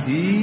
Tapi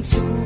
into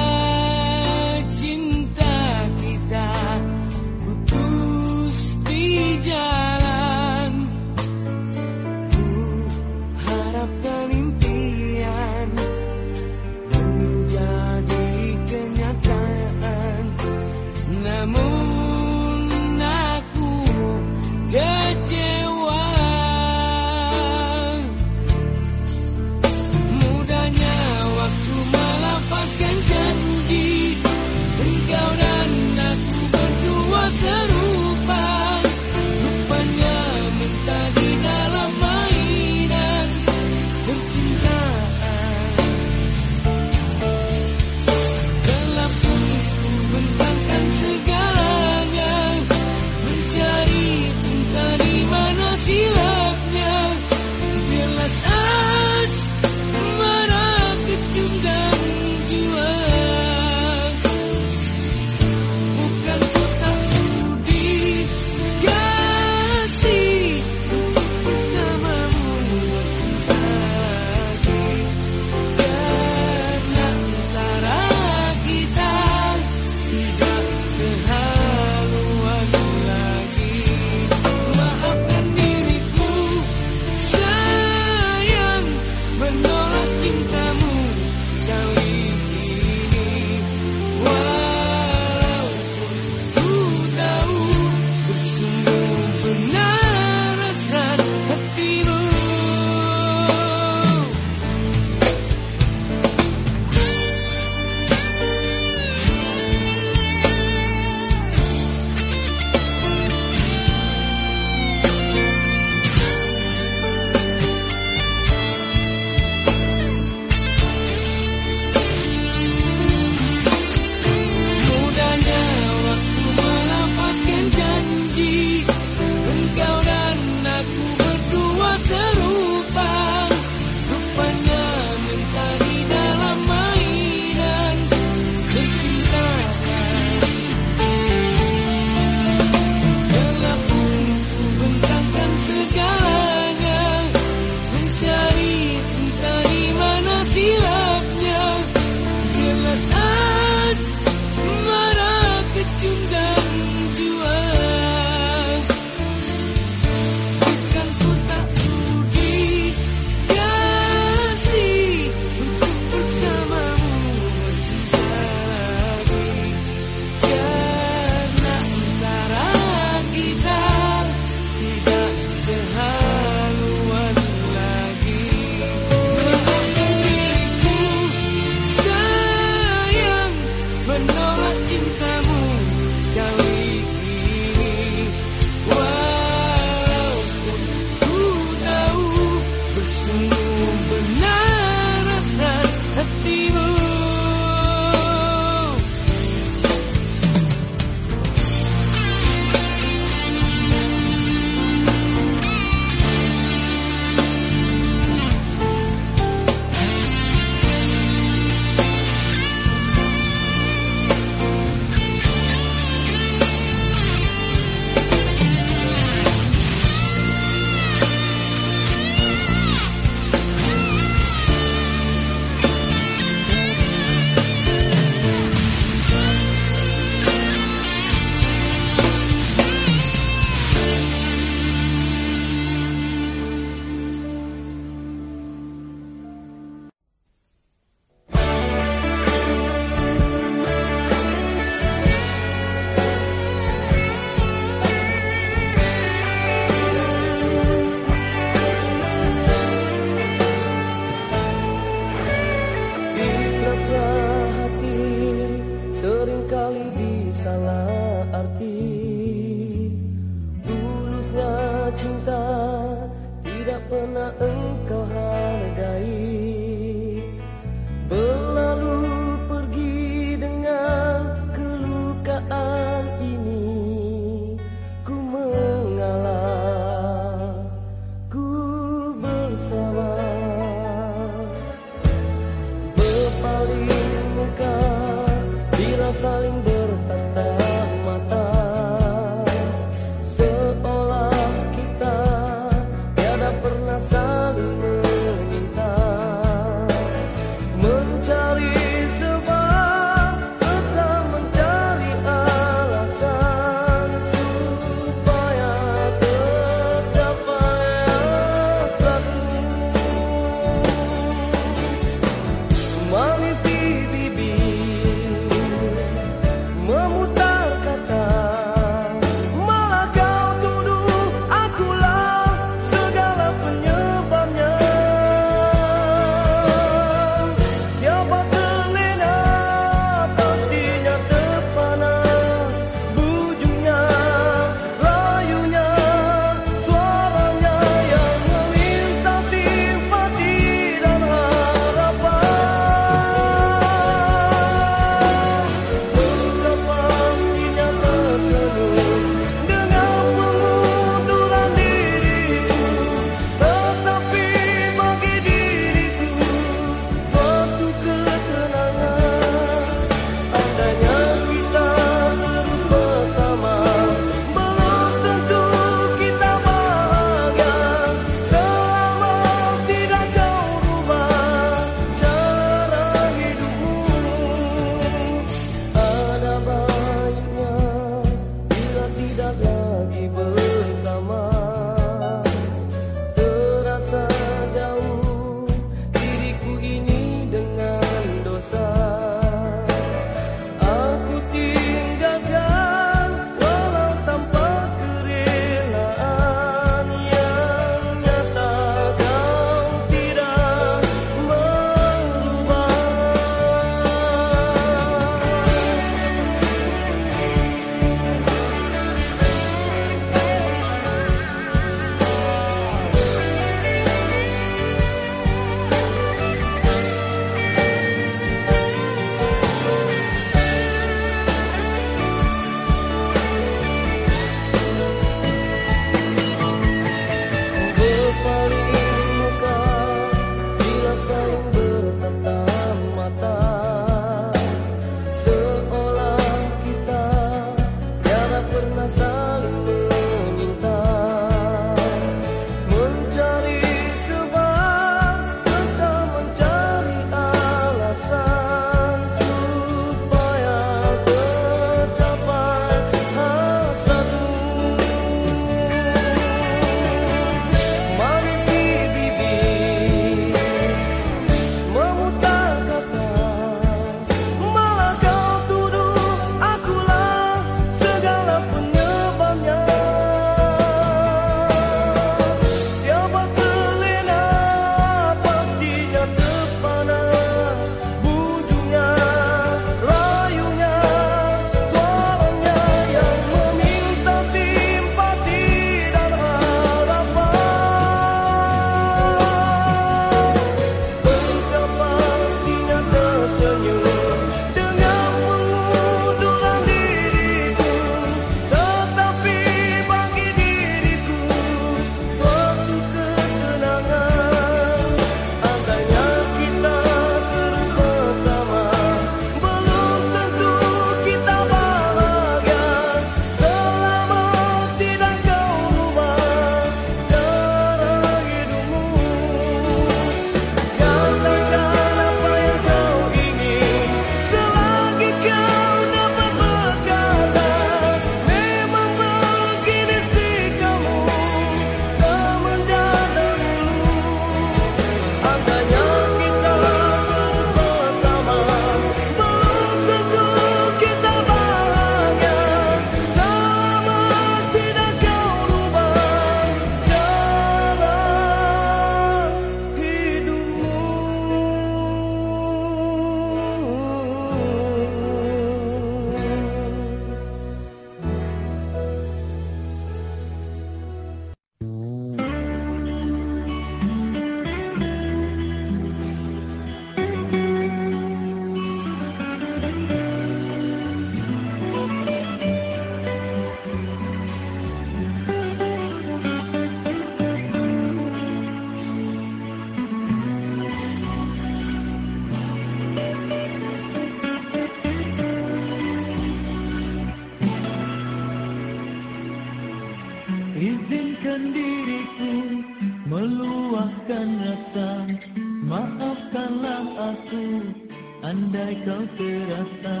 mata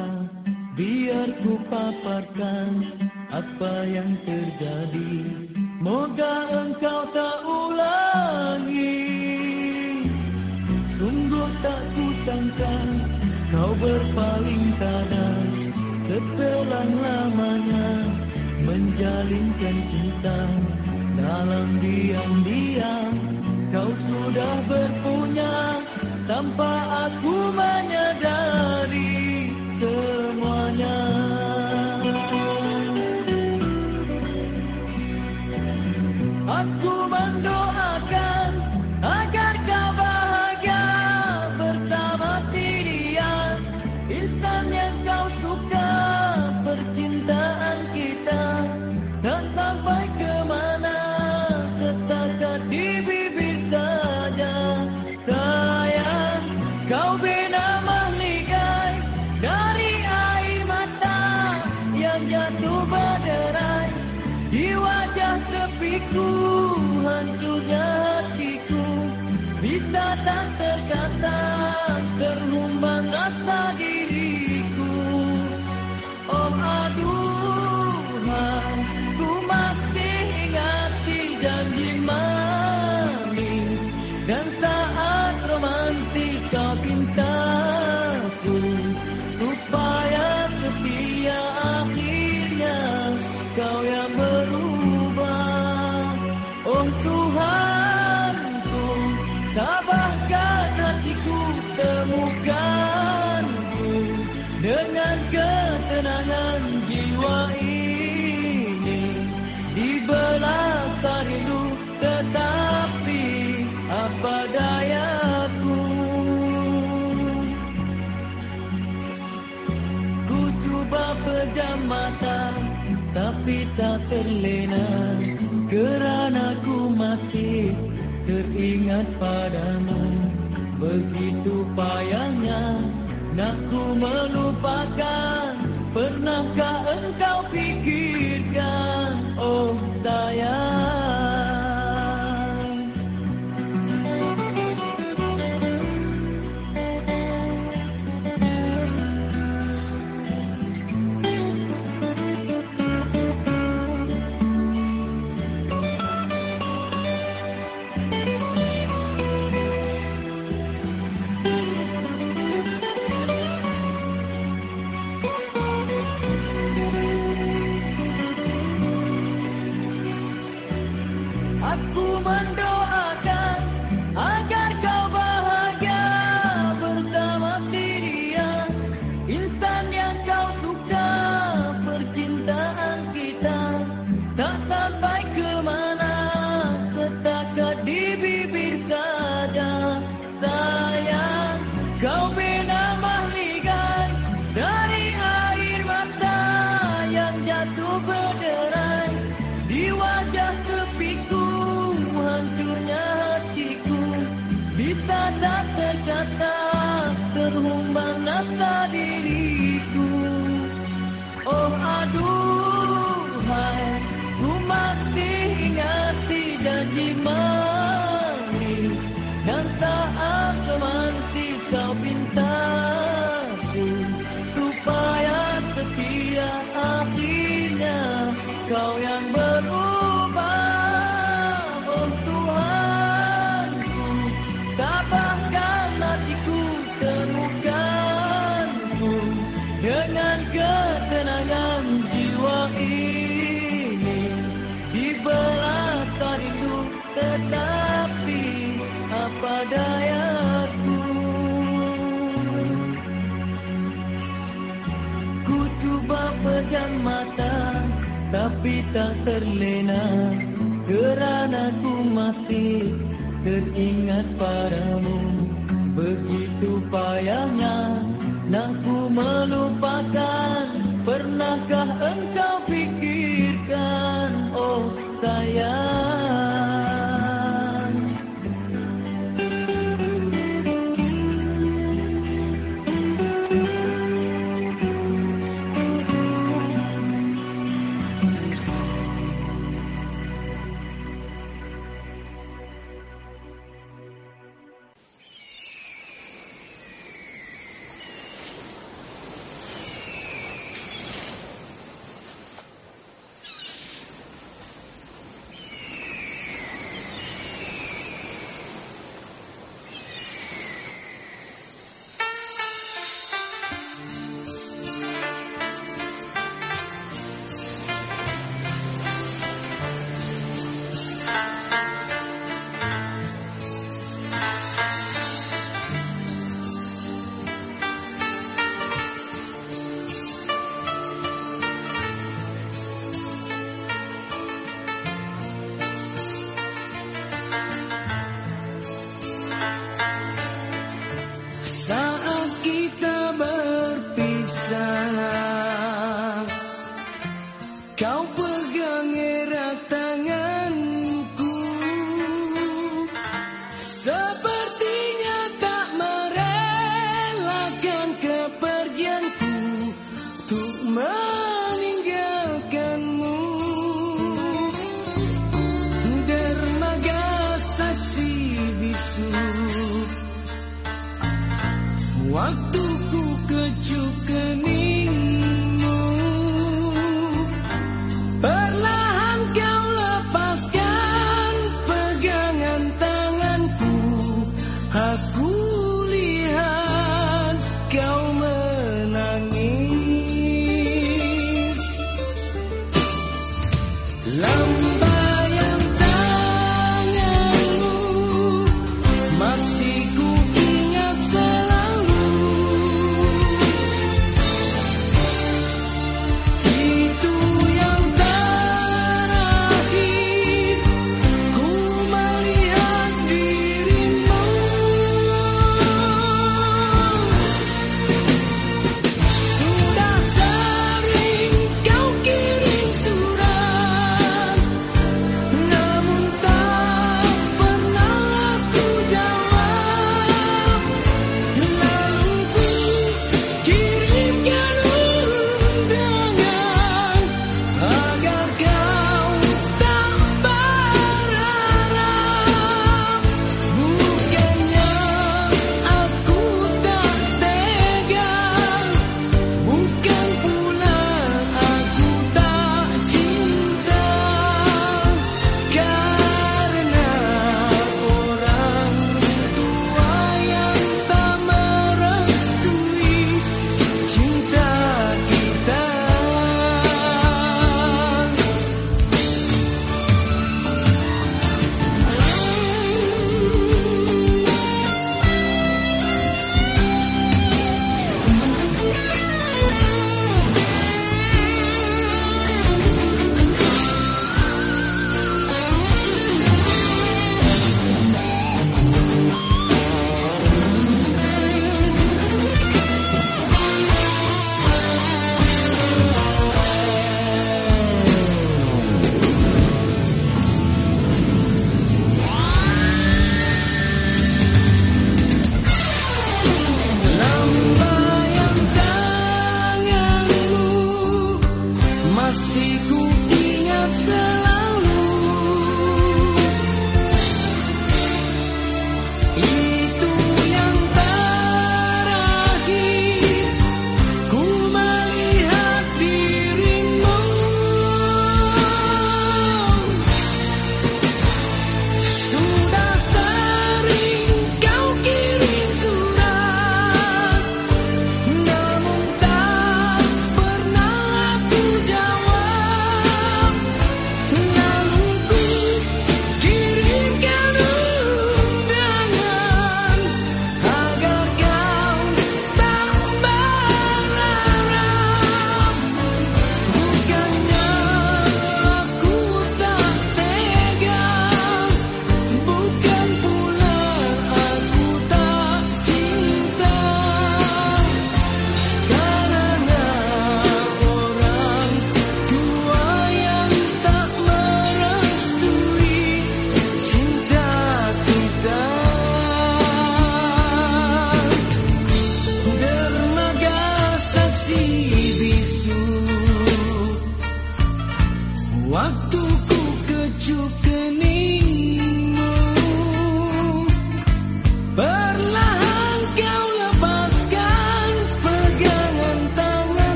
Biar ku paparkan apa yang terjadi. Moga engkau tak ulangi. Sungguh tak kutangka kau berpaling tanah Setelah lamanya menjalinkan cinta Dalam diam-diam. Kau sudah berpunya Tanpa aku menyadari. 的模样。ada mata tapi tak terlena. Kerana ku mati teringat padamu. Begitu payahnya nak ku melupakan. Pernahkah engkau pikirkan Oh sayang?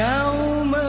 كوما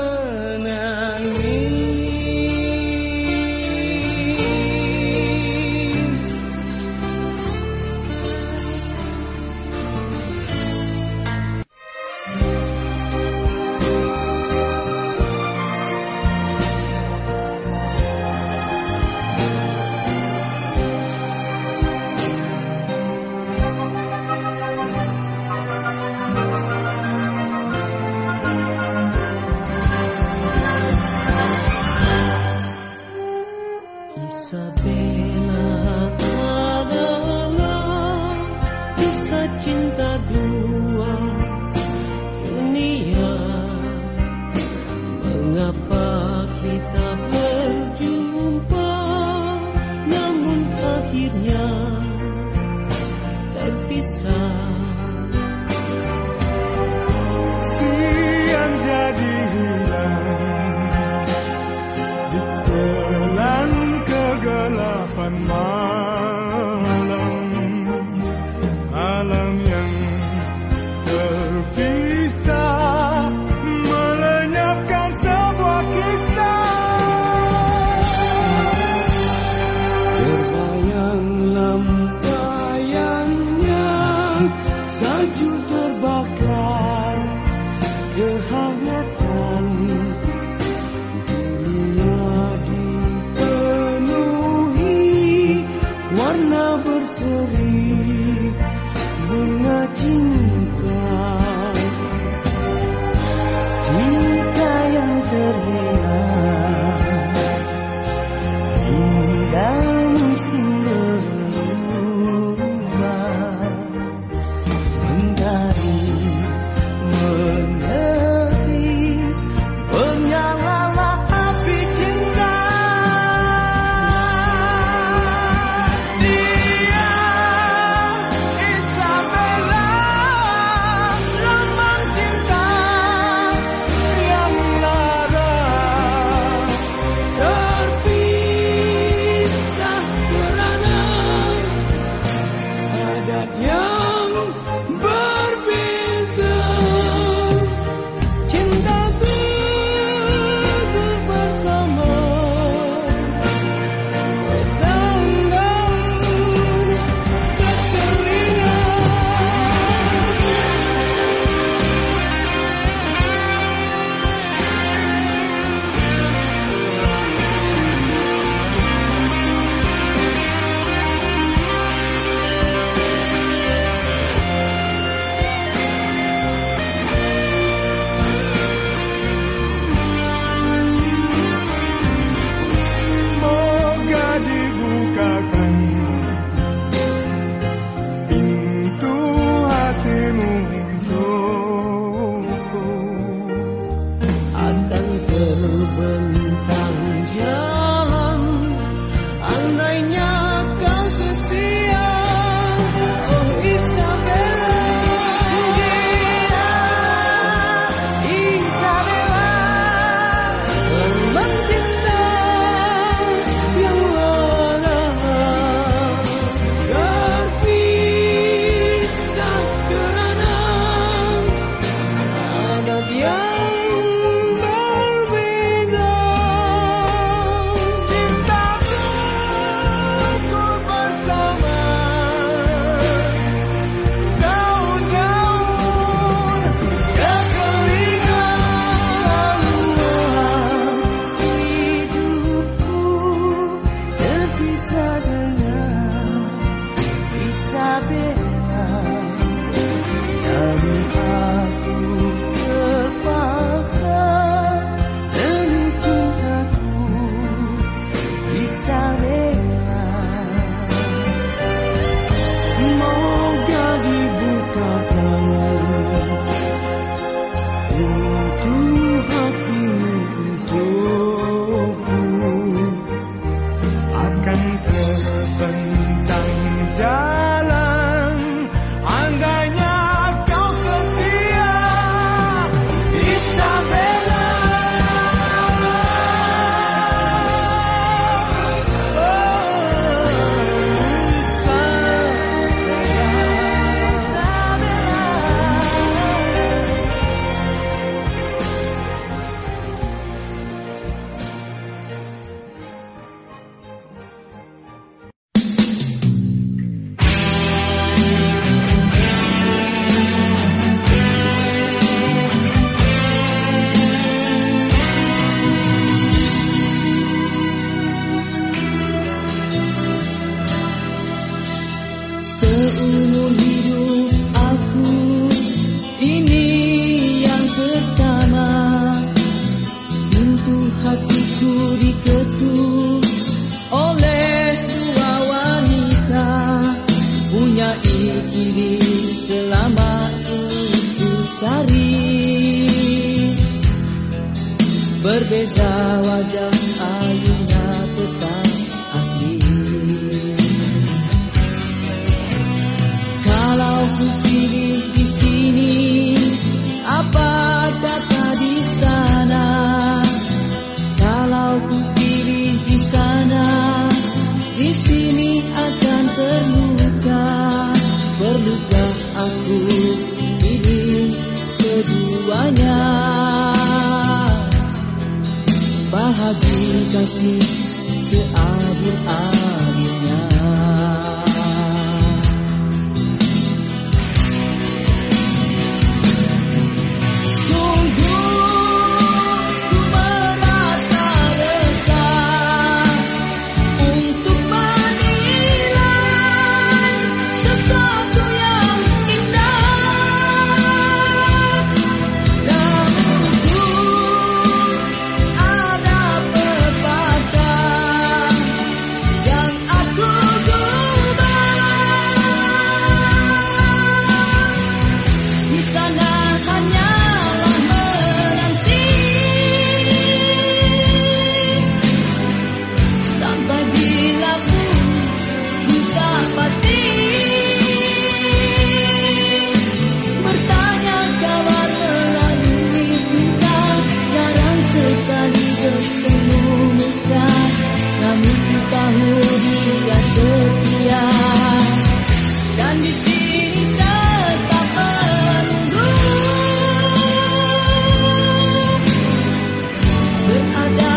berada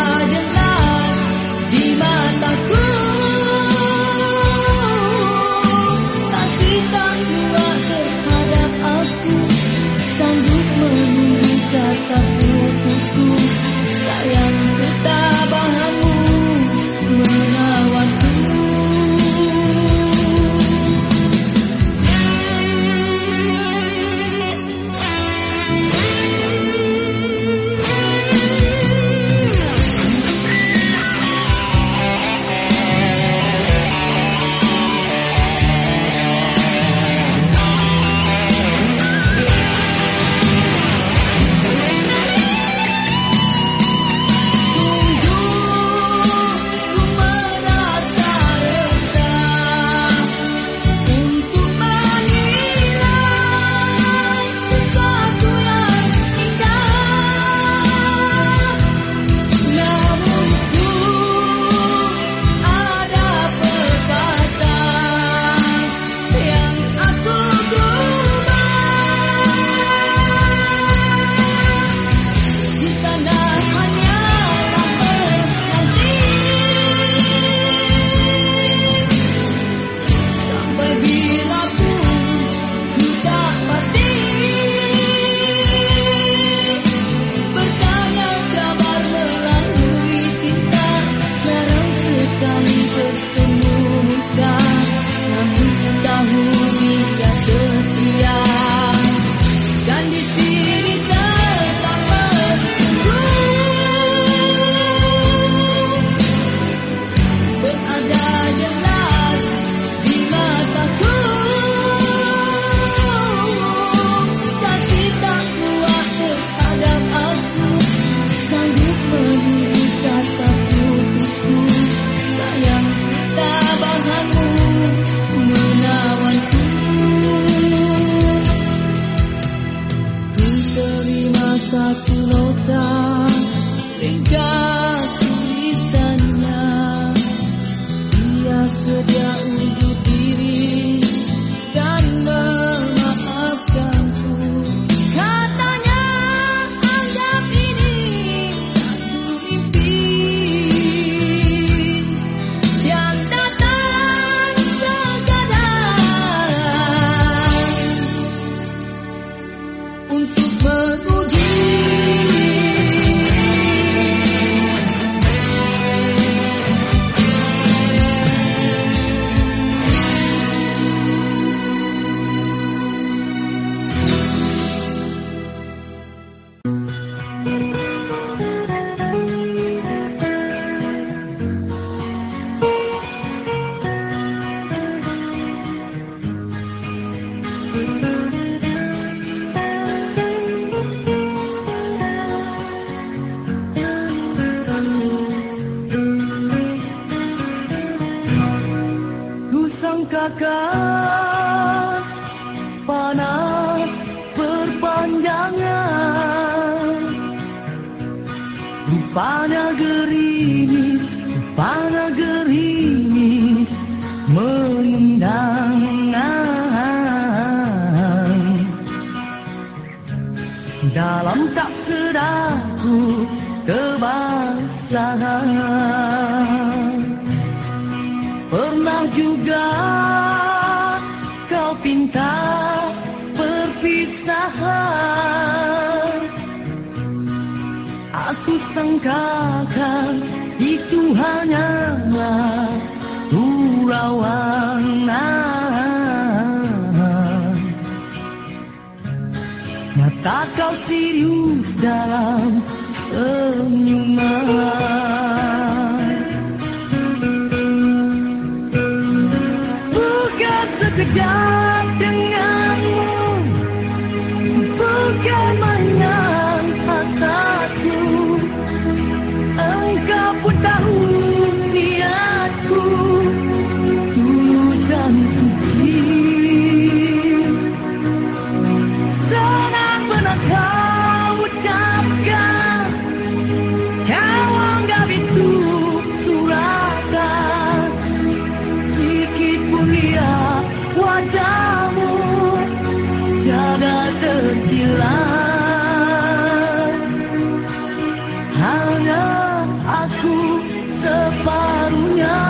姑娘。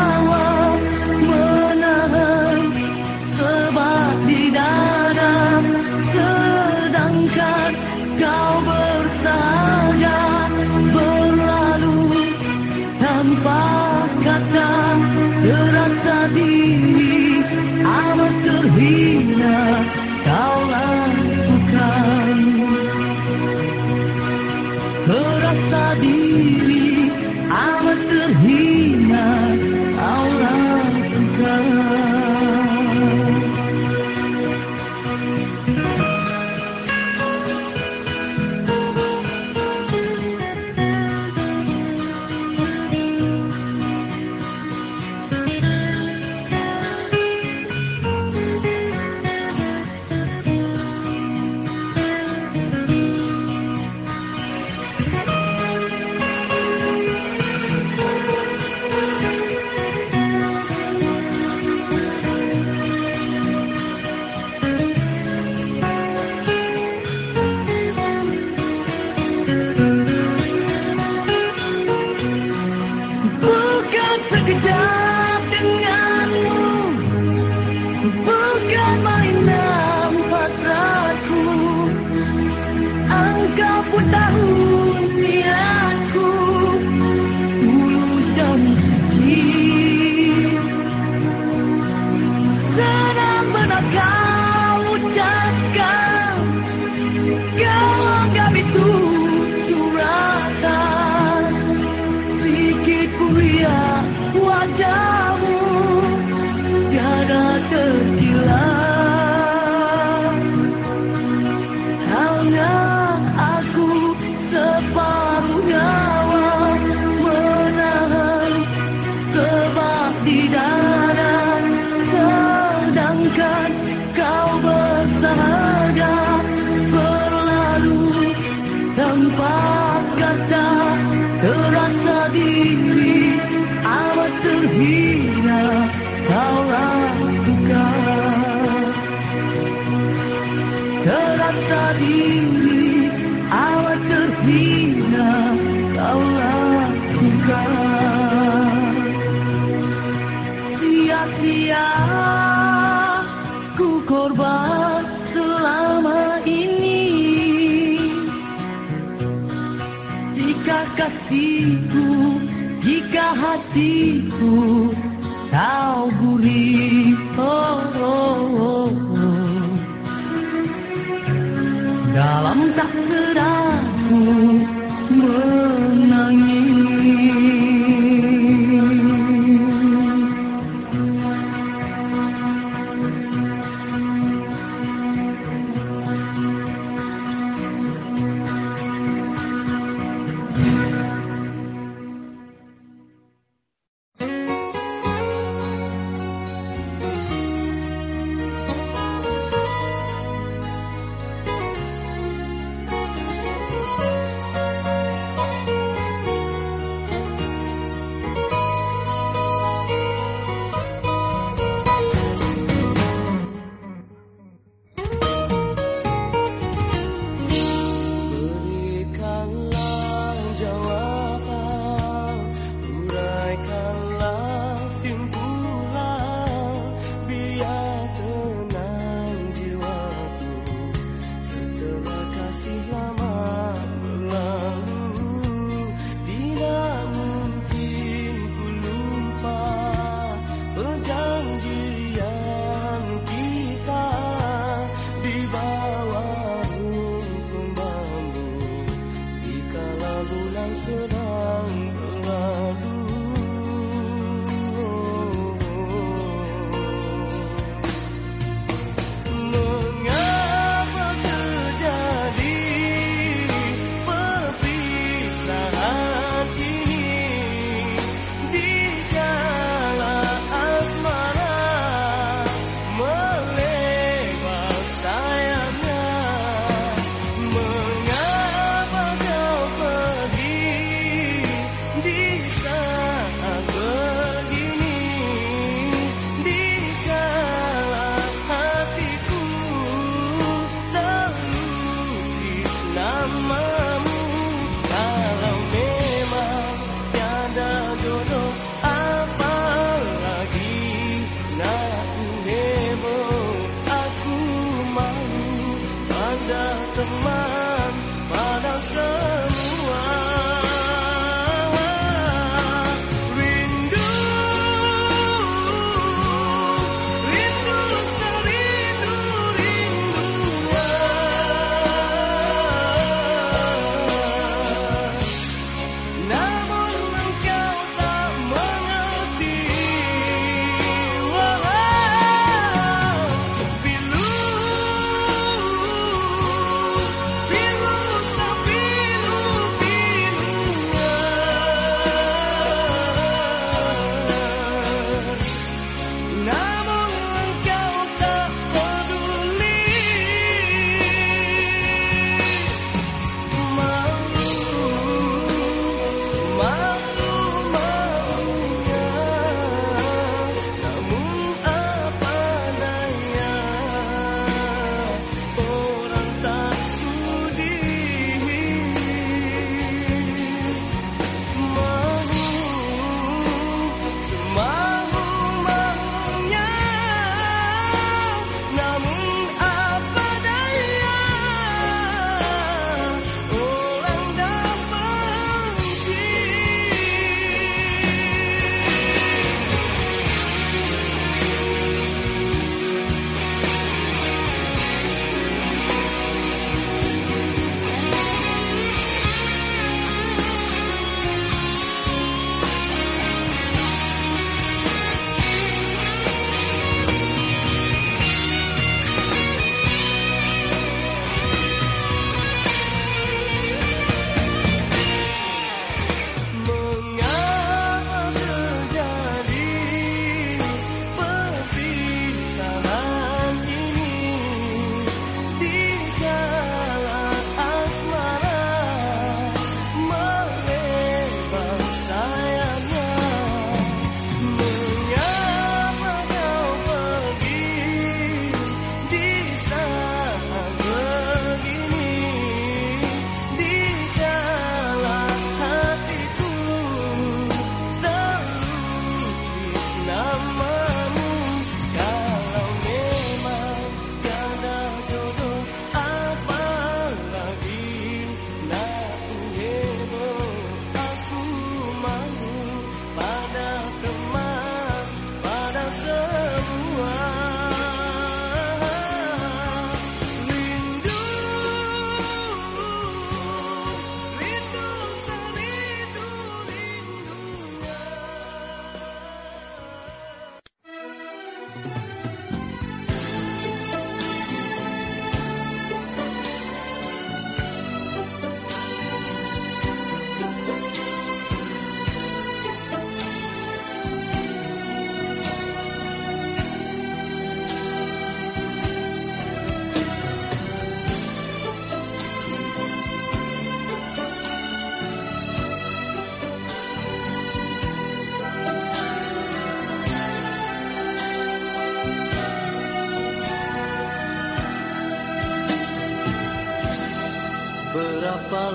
dia ku korban selama ini jika kasihku jika hatiku kau gurih oh, oh.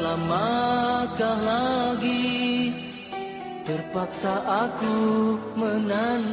Lamakah lagi? Terpaksa aku menanti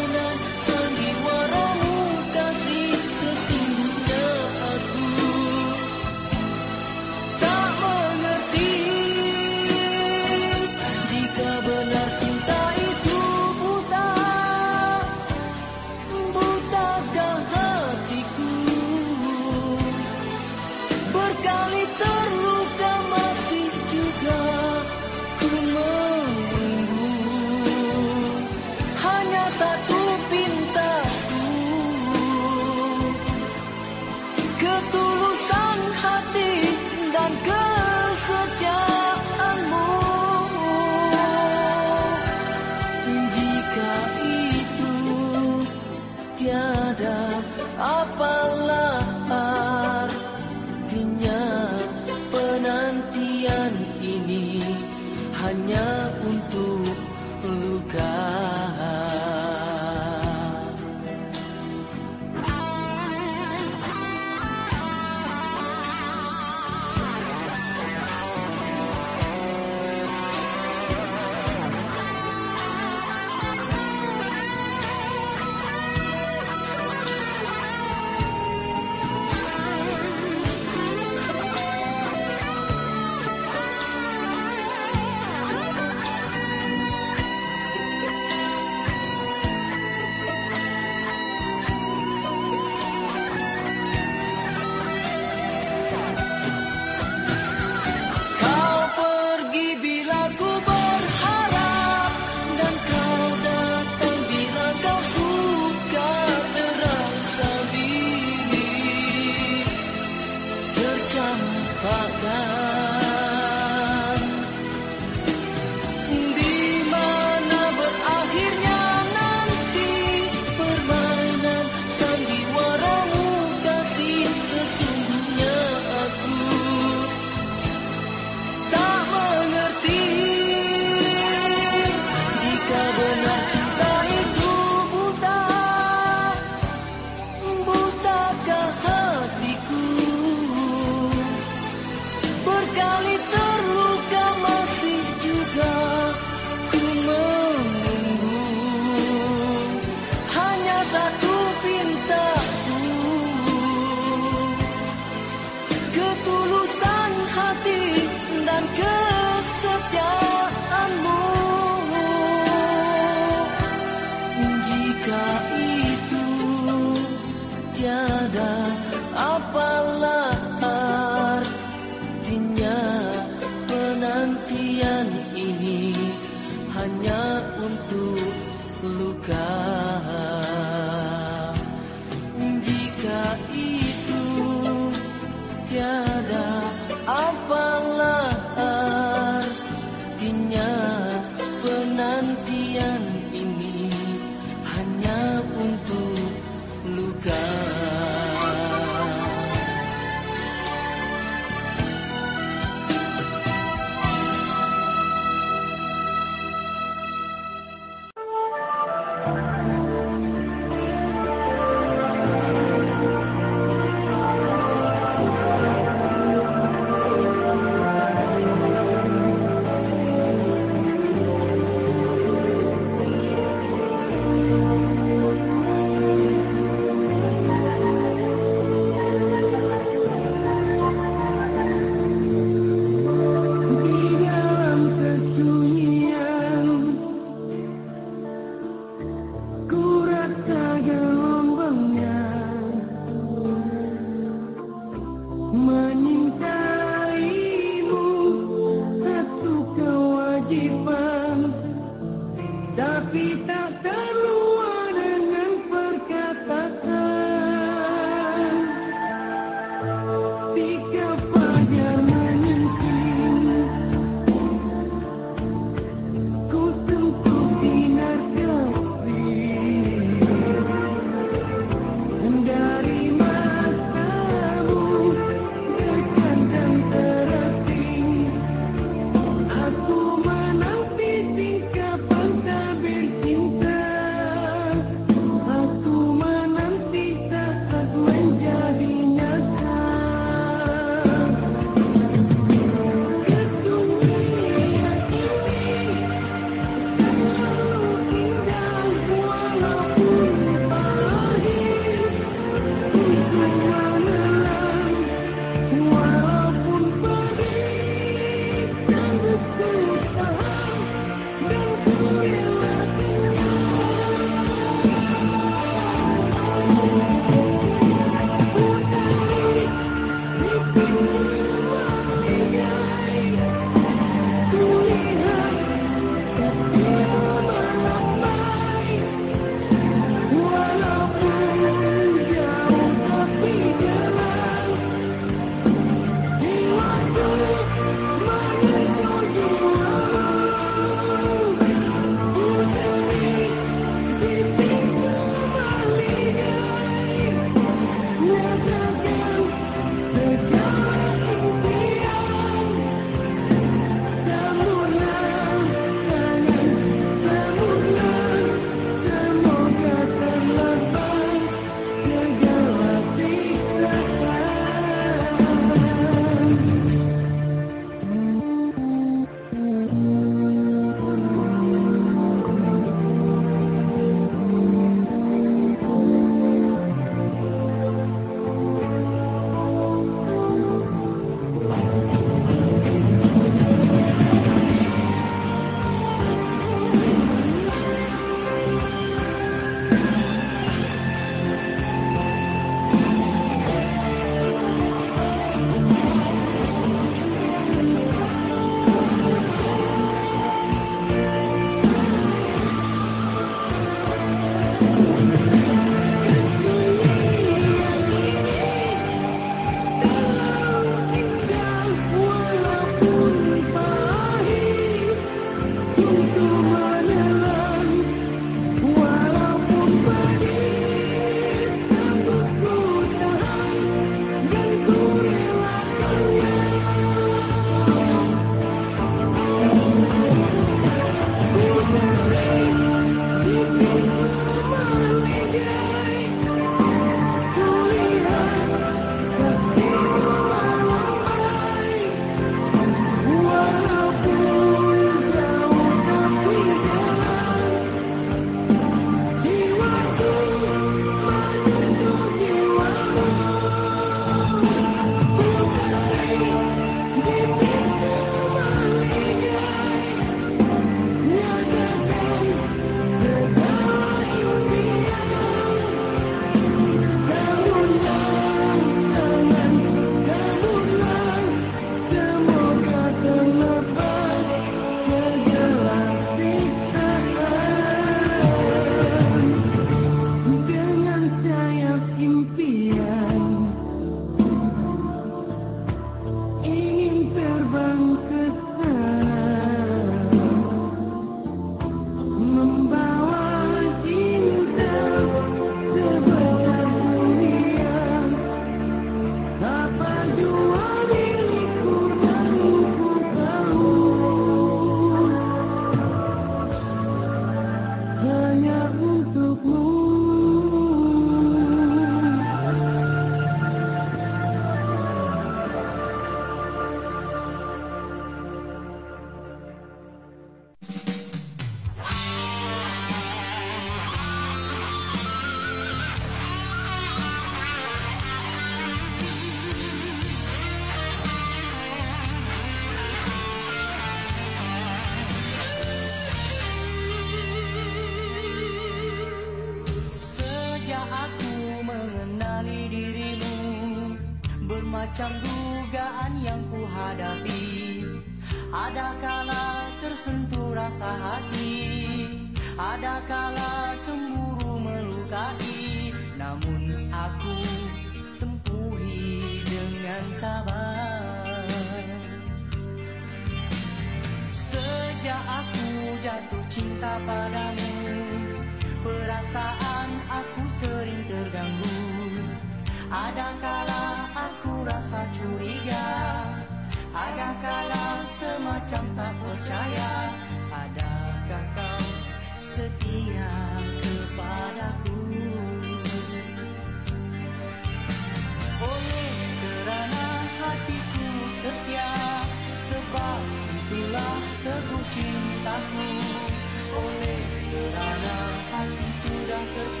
Father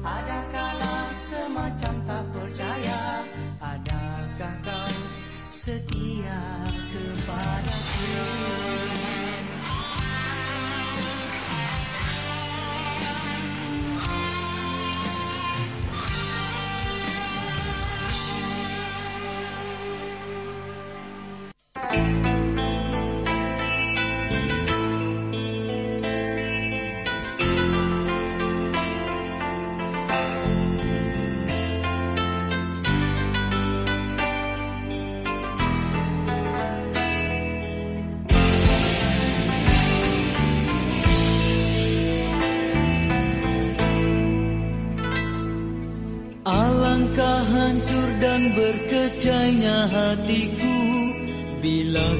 Adakah semacam tak percaya? Adakah kau setia kepadaku love.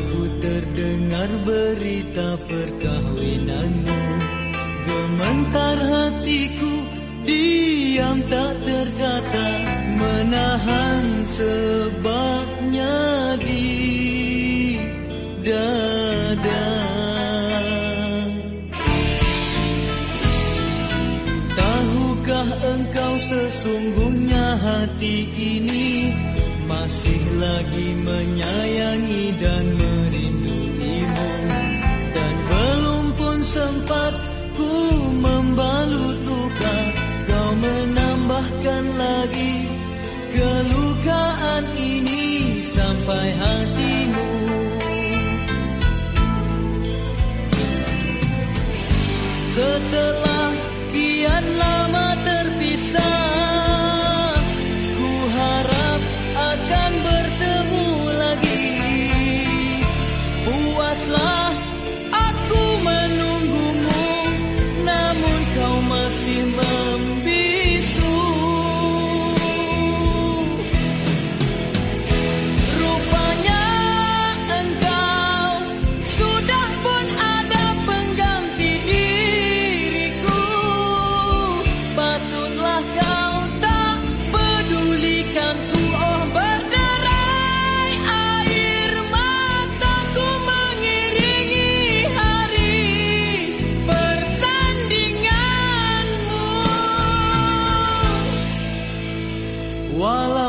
Voilà.